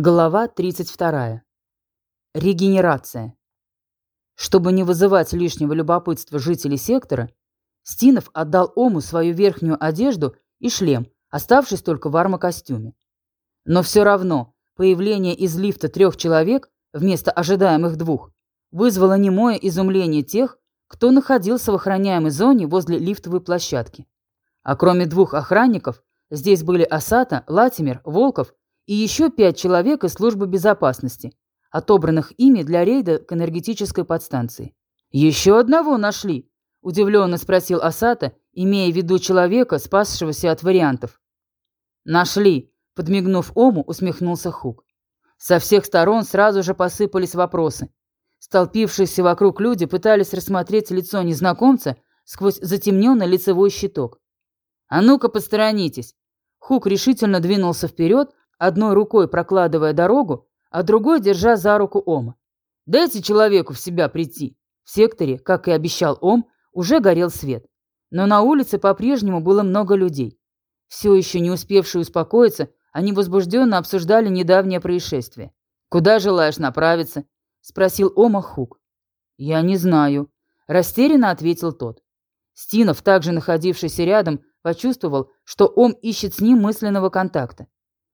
Глава 32. Регенерация. Чтобы не вызывать лишнего любопытства жителей сектора, Стинов отдал Ому свою верхнюю одежду и шлем, оставшись только в армокостюме. Но все равно появление из лифта трех человек вместо ожидаемых двух вызвало немое изумление тех, кто находился в охраняемой зоне возле лифтовой площадки. А кроме двух охранников, здесь были Асата, Латимер, Волков и еще пять человек из службы безопасности, отобранных ими для рейда к энергетической подстанции. «Еще одного нашли?» – удивленно спросил Асата, имея в виду человека, спасшегося от вариантов. «Нашли», – подмигнув Ому, усмехнулся Хук. Со всех сторон сразу же посыпались вопросы. Столпившиеся вокруг люди пытались рассмотреть лицо незнакомца сквозь затемненный лицевой щиток. «А ну-ка, посторонитесь!» Хук решительно двинулся вперед, одной рукой прокладывая дорогу, а другой держа за руку Ома. «Дайте человеку в себя прийти». В секторе, как и обещал Ом, уже горел свет. Но на улице по-прежнему было много людей. Все еще не успевшие успокоиться, они возбужденно обсуждали недавнее происшествие. «Куда желаешь направиться?» – спросил Ома Хук. «Я не знаю», – растерянно ответил тот. Стинов, также находившийся рядом, почувствовал, что Ом ищет с ним мысленного контакта.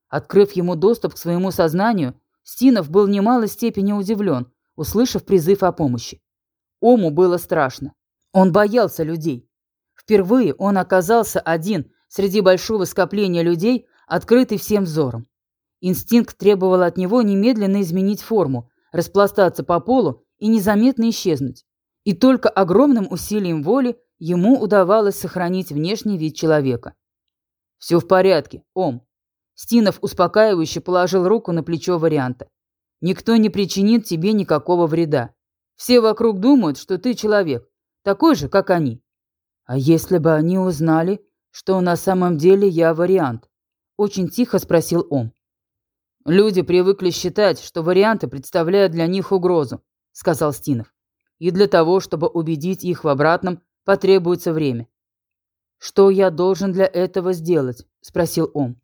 Открыв ему доступ к своему сознанию, Стинов был в немалой степени удивлен, услышав призыв о помощи. Ому было страшно. Он боялся людей. Впервые он оказался один среди большого скопления людей, открытый всем взором. Инстинкт требовал от него немедленно изменить форму, распластаться по полу и незаметно исчезнуть. И только огромным усилием воли ему удавалось сохранить внешний вид человека. «Все в порядке, Ом», Стинов успокаивающе положил руку на плечо варианта. «Никто не причинит тебе никакого вреда. Все вокруг думают, что ты человек, такой же, как они. А если бы они узнали, что на самом деле я вариант?» Очень тихо спросил он. «Люди привыкли считать, что варианты представляют для них угрозу», сказал Стинов. «И для того, чтобы убедить их в обратном, потребуется время». «Что я должен для этого сделать?» спросил он.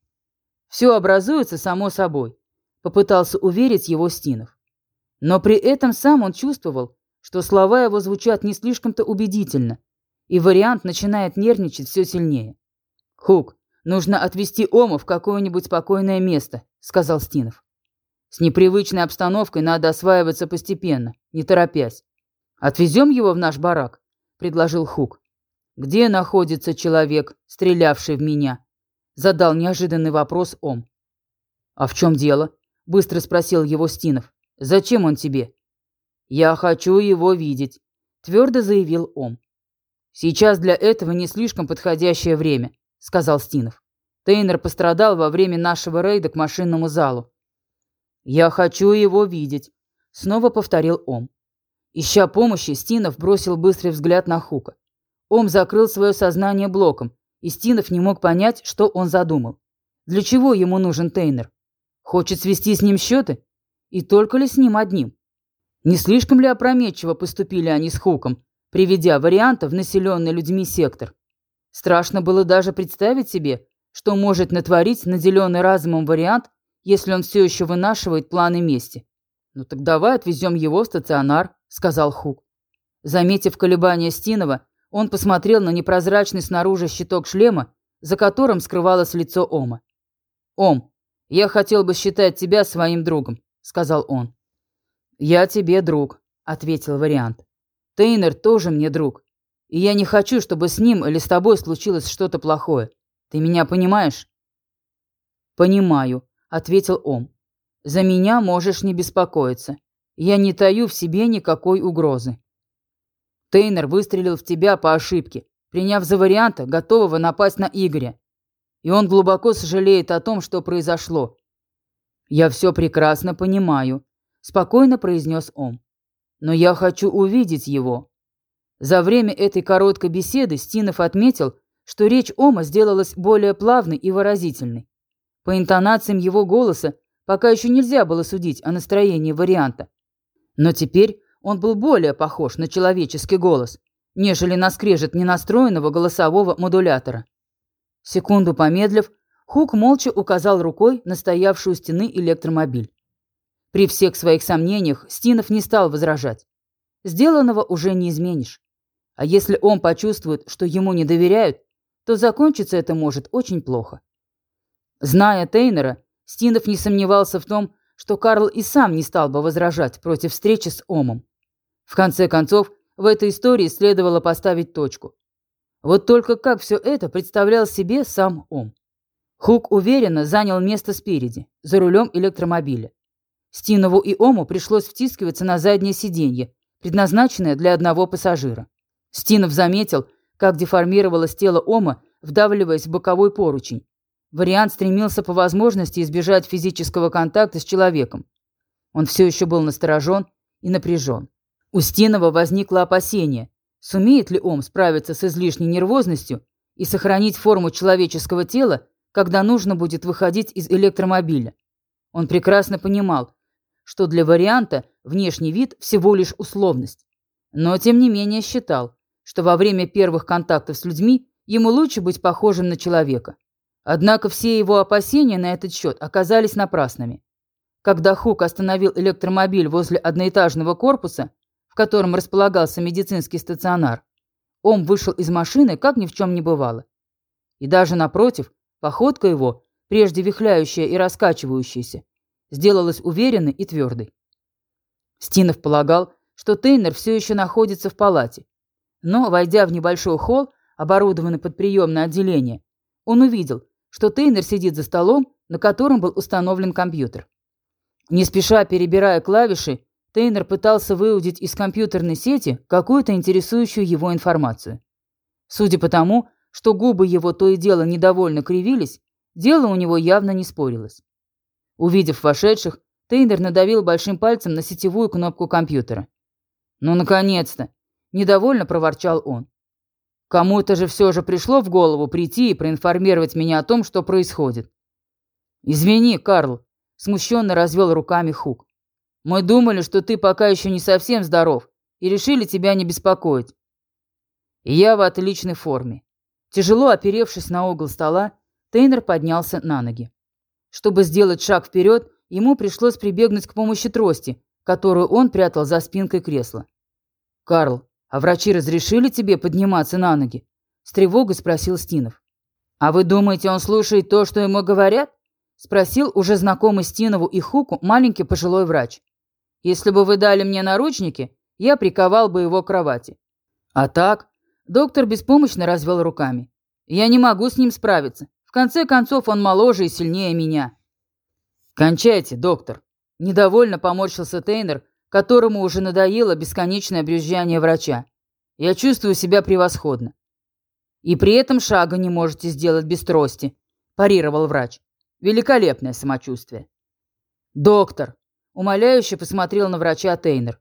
Все образуется само собой, попытался уверить его Стинов. Но при этом сам он чувствовал, что слова его звучат не слишком-то убедительно, и вариант начинает нервничать все сильнее. «Хук, нужно отвезти Ома в какое-нибудь спокойное место», — сказал Стинов. «С непривычной обстановкой надо осваиваться постепенно, не торопясь. Отвезем его в наш барак», — предложил Хук. «Где находится человек, стрелявший в меня?» Задал неожиданный вопрос Ом. «А в чем дело?» – быстро спросил его Стинов. «Зачем он тебе?» «Я хочу его видеть», – твердо заявил Ом. «Сейчас для этого не слишком подходящее время», – сказал Стинов. Тейнер пострадал во время нашего рейда к машинному залу. «Я хочу его видеть», — снова повторил Ом. Ища помощи, Стинов бросил быстрый взгляд на Хука. Ом закрыл свое сознание блоком, Истинов не мог понять, что он задумал. Для чего ему нужен Тейнер? Хочет свести с ним счеты? И только ли с ним одним? Не слишком ли опрометчиво поступили они с Хуком, приведя варианты в населенный людьми сектор? Страшно было даже представить себе, что может натворить наделенный разумом вариант, если он все еще вынашивает планы мести. «Ну так давай отвезем его в стационар», — сказал Хук. Заметив колебания Стинова, он посмотрел на непрозрачный снаружи щиток шлема, за которым скрывалось лицо Ома. «Ом, я хотел бы считать тебя своим другом», — сказал он. «Я тебе друг», — ответил вариант. «Тейнер тоже мне друг. И я не хочу, чтобы с ним или с тобой случилось что-то плохое. Ты меня понимаешь?» «Понимаю», — ответил Ом. «За меня можешь не беспокоиться. Я не таю в себе никакой угрозы». Тейнер выстрелил в тебя по ошибке, приняв за варианта, готового напасть на Игоря. И он глубоко сожалеет о том, что произошло. «Я все прекрасно понимаю», — спокойно произнес он. «Но я хочу увидеть его». За время этой короткой беседы Стинов отметил, что речь Ома сделалась более плавной и выразительной. По интонациям его голоса пока еще нельзя было судить о настроении варианта. Но теперь он был более похож на человеческий голос, нежели на скрежет ненастроенного голосового модулятора. Секунду помедлив, Хук молча указал рукой на стоявшую у стены электромобиль. При всех своих сомнениях Стинов не стал возражать. Сделанного уже не изменишь. А если он почувствует, что ему не доверяют, то закончиться это может очень плохо. Зная Тейнера, Стинов не сомневался в том, что Карл и сам не стал бы возражать против встречи с Омом. В конце концов, в этой истории следовало поставить точку. Вот только как все это представлял себе сам Ом. Хук уверенно занял место спереди, за рулем электромобиля. Стинову и Ому пришлось втискиваться на заднее сиденье, предназначенное для одного пассажира. Стинов заметил, как деформировалось тело Ома, вдавливаясь в боковой поручень. Вариант стремился по возможности избежать физического контакта с человеком. Он все еще был насторожен и напряжен. У Стинова возникло опасение, сумеет ли Ом справиться с излишней нервозностью и сохранить форму человеческого тела, когда нужно будет выходить из электромобиля. Он прекрасно понимал, что для варианта внешний вид всего лишь условность. Но тем не менее считал, что во время первых контактов с людьми ему лучше быть похожим на человека. Однако все его опасения на этот счет оказались напрасными. Когда Хук остановил электромобиль возле одноэтажного корпуса, в котором располагался медицинский стационар, он вышел из машины, как ни в чем не бывало. И даже напротив, походка его, прежде вихляющая и раскачивающаяся, сделалась уверенной и твердой. Стинов полагал, что Тейнер все еще находится в палате. Но, войдя в небольшой холл, оборудованный под приемное отделение, он увидел, что Тейнер сидит за столом, на котором был установлен компьютер. Не спеша перебирая клавиши, Тейнер пытался выудить из компьютерной сети какую-то интересующую его информацию. Судя по тому, что губы его то и дело недовольно кривились, дело у него явно не спорилось. Увидев вошедших, Тейнер надавил большим пальцем на сетевую кнопку компьютера. «Ну, наконец-то!» – недовольно проворчал он. «Кому-то же все же пришло в голову прийти и проинформировать меня о том, что происходит». «Извини, Карл», – смущенно развел руками Хук. «Мы думали, что ты пока еще не совсем здоров, и решили тебя не беспокоить». Я в отличной форме. Тяжело оперевшись на угол стола, Тейнер поднялся на ноги. Чтобы сделать шаг вперед, ему пришлось прибегнуть к помощи трости, которую он прятал за спинкой кресла. «Карл, а врачи разрешили тебе подниматься на ноги?» – с тревогой спросил Стинов. «А вы думаете, он слушает то, что ему говорят?» – спросил уже знакомый Стинову и Хуку маленький пожилой врач. «Если бы вы дали мне наручники, я приковал бы его к кровати». «А так?» – доктор беспомощно развел руками. «Я не могу с ним справиться. В конце концов, он моложе и сильнее меня. «Кончайте, доктор!» Недовольно поморщился Тейнер, которому уже надоело бесконечное брюзжание врача. «Я чувствую себя превосходно». «И при этом шага не можете сделать без трости», – парировал врач. «Великолепное самочувствие». «Доктор!» – умоляюще посмотрел на врача Тейнер.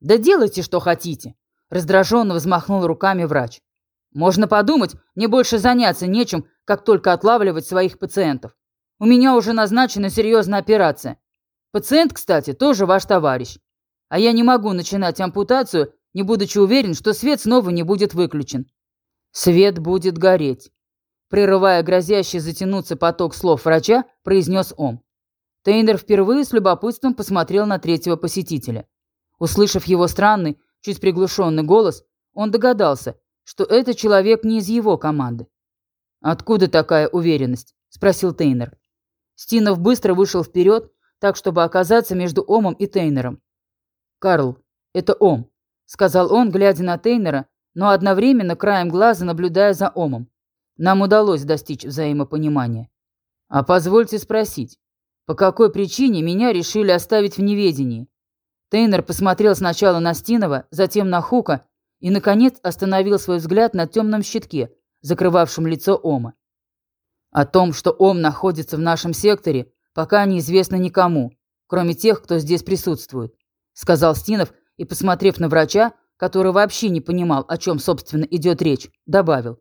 «Да делайте, что хотите!» – раздраженно взмахнул руками врач. Можно подумать, мне больше заняться нечем, как только отлавливать своих пациентов. У меня уже назначена серьезная операция. Пациент, кстати, тоже ваш товарищ. А я не могу начинать ампутацию, не будучи уверен, что свет снова не будет выключен. Свет будет гореть. Прерывая грозящий затянуться поток слов врача, произнес он. Тейнер впервые с любопытством посмотрел на третьего посетителя. Услышав его странный, чуть приглушенный голос, он догадался, что это человек не из его команды. «Откуда такая уверенность?» – спросил Тейнер. Стинов быстро вышел вперед, так, чтобы оказаться между Омом и Тейнером. «Карл, это Ом», – сказал он, глядя на Тейнера, но одновременно краем глаза наблюдая за Омом. «Нам удалось достичь взаимопонимания. А позвольте спросить, по какой причине меня решили оставить в неведении?» Тейнер посмотрел сначала на Стинова, затем на Хука и, наконец, остановил свой взгляд на темном щитке, закрывавшем лицо Ома. О том, что Ом находится в нашем секторе, пока неизвестно никому, кроме тех, кто здесь присутствует, сказал Стинов и, посмотрев на врача, который вообще не понимал, о чем, собственно, идет речь, добавил.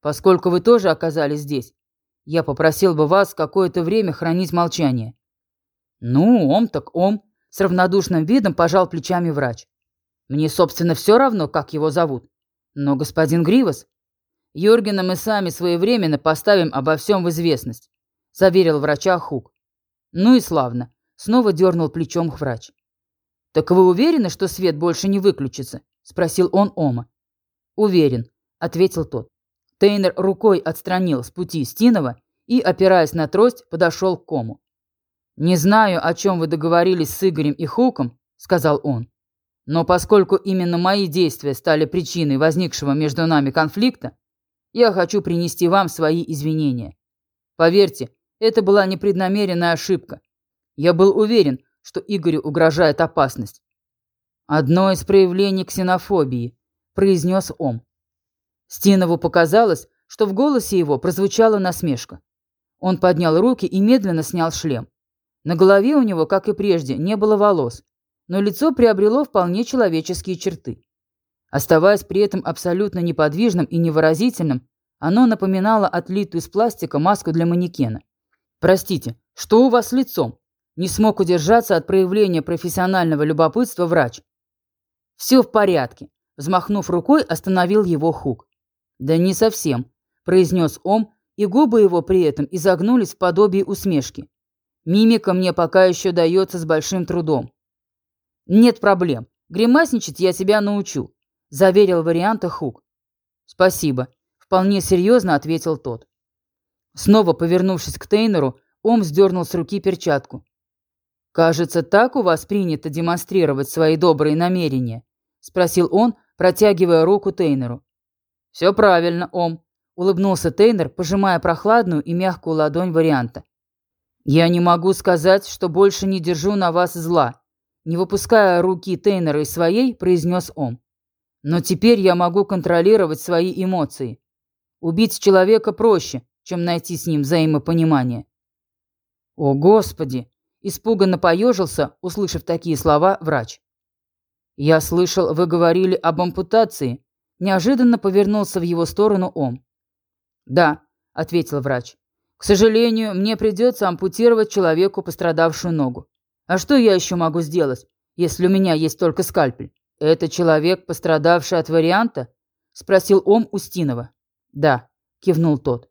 Поскольку вы тоже оказались здесь, я попросил бы вас какое-то время хранить молчание. Ну, ом так ом, с равнодушным видом пожал плечами врач. Мне, собственно, все равно, как его зовут. Но господин Гривас... Юргена мы сами своевременно поставим обо всем в известность. заверил врача Хук. Ну и славно. Снова дернул плечом врач. «Так вы уверены, что свет больше не выключится?» – спросил он Ома. «Уверен», – ответил тот. Тейнер рукой отстранил с пути Стинова и, опираясь на трость, подошел к Кому. «Не знаю, о чем вы договорились с Игорем и Хуком», – сказал он. «Но поскольку именно мои действия стали причиной возникшего между нами конфликта, я хочу принести вам свои извинения. Поверьте, это была непреднамеренная ошибка. Я был уверен, что Игорю угрожает опасность. «Одно из проявлений ксенофобии», – произнес он. Стинову показалось, что в голосе его прозвучала насмешка. Он поднял руки и медленно снял шлем. На голове у него, как и прежде, не было волос, но лицо приобрело вполне человеческие черты. Оставаясь при этом абсолютно неподвижным и невыразительным, оно напоминало отлитую из пластика маску для манекена. «Простите, что у вас с лицом?» Не смог удержаться от проявления профессионального любопытства врач. «Все в порядке», – взмахнув рукой, остановил его Хук. «Да не совсем», – произнес Ом, и губы его при этом изогнулись в подобии усмешки. «Мимика мне пока еще дается с большим трудом». «Нет проблем. Гримасничать я себя научу», – заверил варианта Хук. «Спасибо», – вполне серьезно ответил тот. Снова повернувшись к Тейнеру, Ом сдернул с руки перчатку. «Кажется, так у вас принято демонстрировать свои добрые намерения?» – спросил он, протягивая руку Тейнеру. «Все правильно, Ом», – улыбнулся Тейнер, пожимая прохладную и мягкую ладонь варианта. «Я не могу сказать, что больше не держу на вас зла», – не выпуская руки Тейнера из своей, произнес Ом. «Но теперь я могу контролировать свои эмоции. Убить человека проще, чем найти с ним взаимопонимание». «О, Господи!» Испуганно поежился, услышав такие слова, врач. «Я слышал, вы говорили об ампутации». Неожиданно повернулся в его сторону Ом. «Да», — ответил врач. «К сожалению, мне придется ампутировать человеку пострадавшую ногу. А что я еще могу сделать, если у меня есть только скальпель? Это человек, пострадавший от варианта?» — спросил Ом Устинова. «Да», — кивнул тот.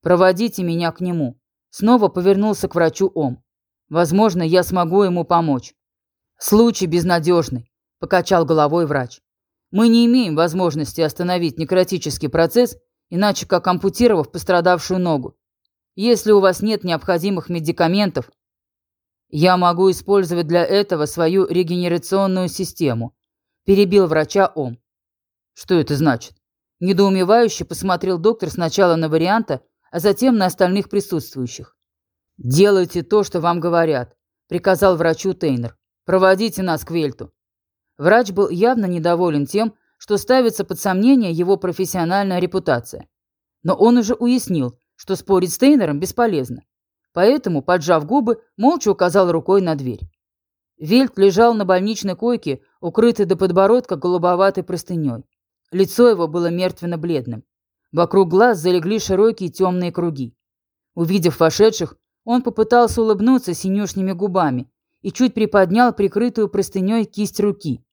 «Проводите меня к нему». Снова повернулся к врачу Ом. Возможно, я смогу ему помочь. Случай безнадежный, покачал головой врач. Мы не имеем возможности остановить некротический процесс, иначе как ампутировав пострадавшую ногу. Если у вас нет необходимых медикаментов, я могу использовать для этого свою регенерационную систему, перебил врача Ом. Что это значит? Недоумевающе посмотрел доктор сначала на варианта, а затем на остальных присутствующих. «Делайте то, что вам говорят», — приказал врачу Тейнер. «Проводите нас к Вельту». Врач был явно недоволен тем, что ставится под сомнение его профессиональная репутация. Но он уже уяснил, что спорить с Тейнером бесполезно. Поэтому, поджав губы, молча указал рукой на дверь. Вельт лежал на больничной койке, укрытый до подбородка голубоватой простыней. Лицо его было мертвенно-бледным. Вокруг глаз залегли широкие темные круги. Увидев вошедших, он попытался улыбнуться синюшными губами и чуть приподнял прикрытую простыней кисть руки.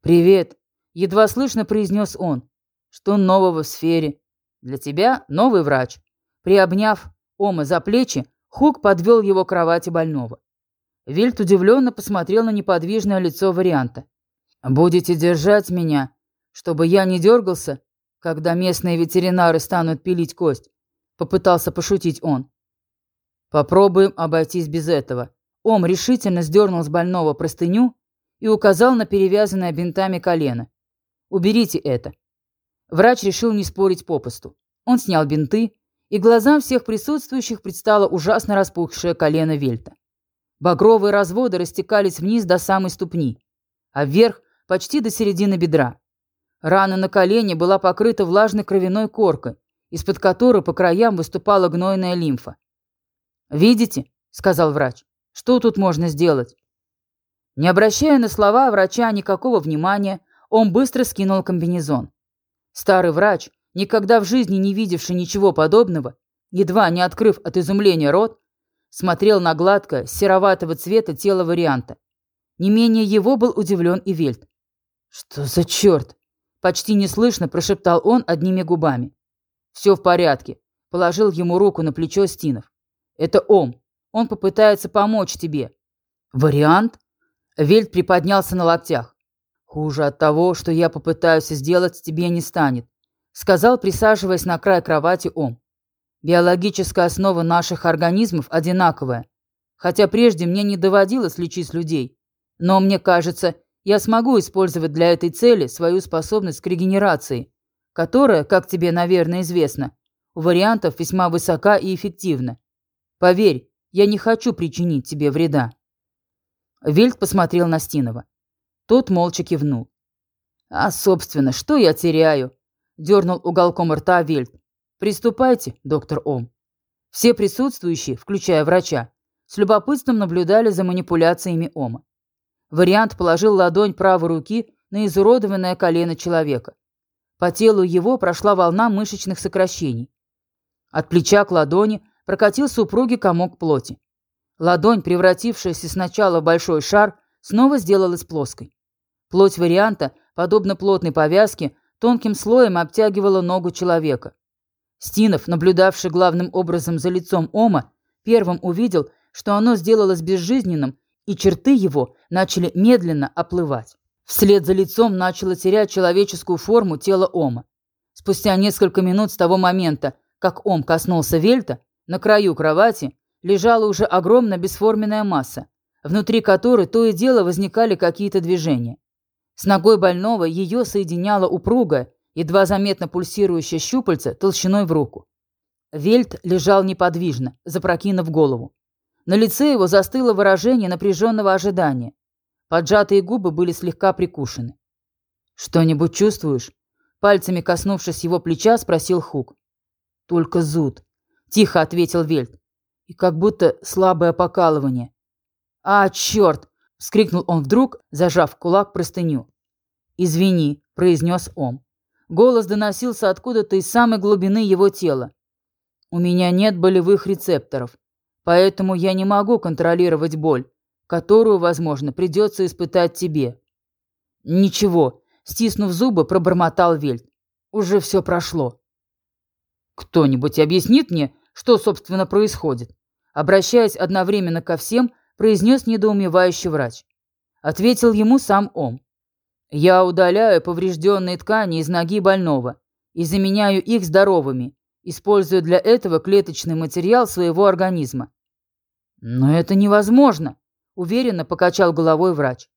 «Привет!» — едва слышно произнес он. «Что нового в сфере?» «Для тебя новый врач». Приобняв Ома за плечи, Хук подвел его к кровати больного. Вильт удивленно посмотрел на неподвижное лицо варианта. «Будете держать меня, чтобы я не дергался, когда местные ветеринары станут пилить кость?» Попытался пошутить он. Попробуем обойтись без этого. Ом решительно сдернул с больного простыню и указал на перевязанное бинтами колено. «Уберите это». Врач решил не спорить попусту. Он снял бинты, и глазам всех присутствующих предстало ужасно распухшее колено Вельта. Багровые разводы растекались вниз до самой ступни, а вверх почти до середины бедра. Рана на колене была покрыта влажной кровяной коркой, из-под которой по краям выступала гнойная лимфа. «Видите?» — сказал врач. «Что тут можно сделать?» Не обращая на слова врача никакого внимания, он быстро скинул комбинезон. Старый врач, никогда в жизни не видевший ничего подобного, едва не открыв от изумления рот, смотрел на гладкое, сероватого цвета тело варианта. Не менее его был удивлен и Вельт. «Что за черт?» — почти неслышно прошептал он одними губами. «Все в порядке», — положил ему руку на плечо Стинов. Это Ом. Он попытается помочь тебе». «Вариант?» Вельт приподнялся на локтях. «Хуже от того, что я попытаюсь сделать, тебе не станет», сказал, присаживаясь на край кровати Ом. «Биологическая основа наших организмов одинаковая. Хотя прежде мне не доводилось лечить людей. Но мне кажется, я смогу использовать для этой цели свою способность к регенерации, которая, как тебе, наверное, известно, у вариантов весьма высока и эффективна. Поверь, я не хочу причинить тебе вреда». Вельт посмотрел на Стинова. Тот молча кивнул. «А, собственно, что я теряю?» Дернул уголком рта Вельт. «Приступайте, доктор Ом». Все присутствующие, включая врача, с любопытством наблюдали за манипуляциями Ома. Вариант положил ладонь правой руки на изуродованное колено человека. По телу его прошла волна мышечных сокращений. От плеча к ладони прокатился упругий комок плоти. Ладонь, превратившаяся сначала в большой шар, снова сделалась плоской. Плоть варианта, подобно плотной повязке, тонким слоем обтягивала ногу человека. Стинов, наблюдавший главным образом за лицом Ома, первым увидел, что оно сделалось безжизненным, и черты его начали медленно оплывать. Вслед за лицом начало терять человеческую форму тело Ома. Спустя несколько минут с того момента, как Ом коснулся Вельта, на краю кровати лежала уже огромная бесформенная масса, внутри которой то и дело возникали какие-то движения. С ногой больного ее соединяла упругая, едва заметно пульсирующая щупальце толщиной в руку. Вельт лежал неподвижно, запрокинув голову. На лице его застыло выражение напряженного ожидания. Поджатые губы были слегка прикушены. «Что-нибудь чувствуешь?» Пальцами коснувшись его плеча, спросил Хук. «Только зуд», — тихо ответил Вельт. «И как будто слабое покалывание». «А, черт!» — вскрикнул он вдруг, зажав кулак простыню. «Извини», — произнес он. Голос доносился откуда-то из самой глубины его тела. «У меня нет болевых рецепторов, поэтому я не могу контролировать боль, которую, возможно, придется испытать тебе». «Ничего», — стиснув зубы, пробормотал Вельт. «Уже все прошло». «Кто-нибудь объяснит мне, что, собственно, происходит?» Обращаясь одновременно ко всем, произнес недоумевающий врач. Ответил ему сам Ом. «Я удаляю поврежденные ткани из ноги больного и заменяю их здоровыми, используя для этого клеточный материал своего организма». «Но это невозможно», — уверенно покачал головой врач.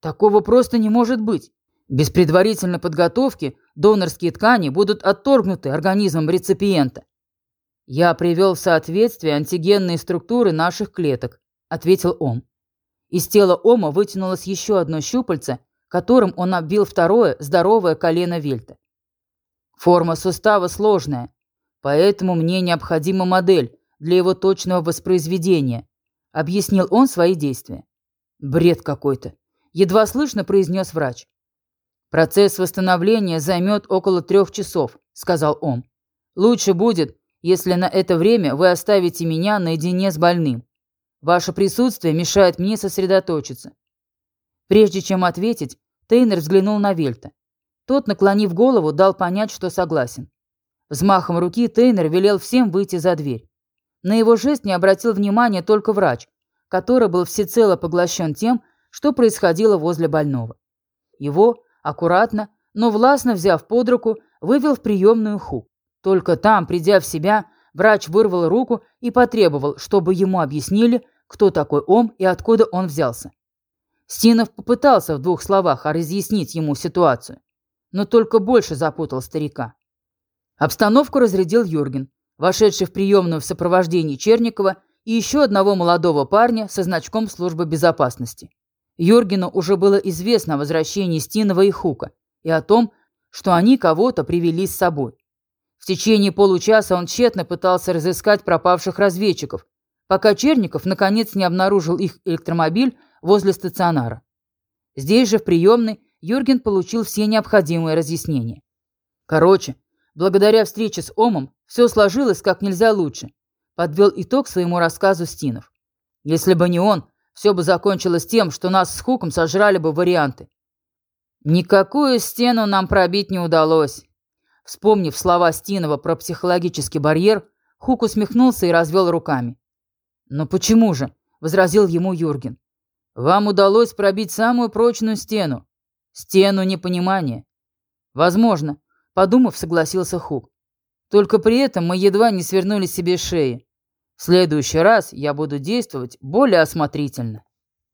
«Такого просто не может быть. Без предварительной подготовки донорские ткани будут отторгнуты организмом реципиента. Я привел в соответствие антигенные структуры наших клеток, ответил Ом. Из тела Ома вытянулось еще одно щупальце, которым он обвил второе здоровое колено Вельта. Форма сустава сложная, поэтому мне необходима модель для его точного воспроизведения, объяснил он свои действия. Бред какой-то, едва слышно произнес врач. Процесс восстановления займет около трех часов, сказал он. Лучше будет, если на это время вы оставите меня наедине с больным. Ваше присутствие мешает мне сосредоточиться». Прежде чем ответить, Тейнер взглянул на Вельта. Тот, наклонив голову, дал понять, что согласен. Взмахом руки Тейнер велел всем выйти за дверь. На его жест не обратил внимания только врач, который был всецело поглощен тем, что происходило возле больного. Его, аккуратно, но властно взяв под руку, вывел в приемную Ху. Только там, придя в себя, врач вырвал руку и потребовал, чтобы ему объяснили, кто такой Ом и откуда он взялся. Стинов попытался в двух словах разъяснить ему ситуацию, но только больше запутал старика. Обстановку разрядил Юрген, вошедший в приемную в сопровождении Черникова и еще одного молодого парня со значком службы безопасности. Юргену уже было известно о возвращении Стинова и Хука и о том, что они кого-то привели с собой. В течение получаса он тщетно пытался разыскать пропавших разведчиков, пока Черников наконец не обнаружил их электромобиль возле стационара. Здесь же, в приемной, Юрген получил все необходимые разъяснения. Короче, благодаря встрече с Омом все сложилось как нельзя лучше, подвел итог своему рассказу Стинов. Если бы не он, все бы закончилось тем, что нас с Хуком сожрали бы варианты. Никакую стену нам пробить не удалось. Вспомнив слова Стинова про психологический барьер, Хук усмехнулся и развел руками. «Но почему же?» — возразил ему Юрген. «Вам удалось пробить самую прочную стену. Стену непонимания». «Возможно», — подумав, согласился Хук. «Только при этом мы едва не свернули себе шеи. Следующий раз я буду действовать более осмотрительно».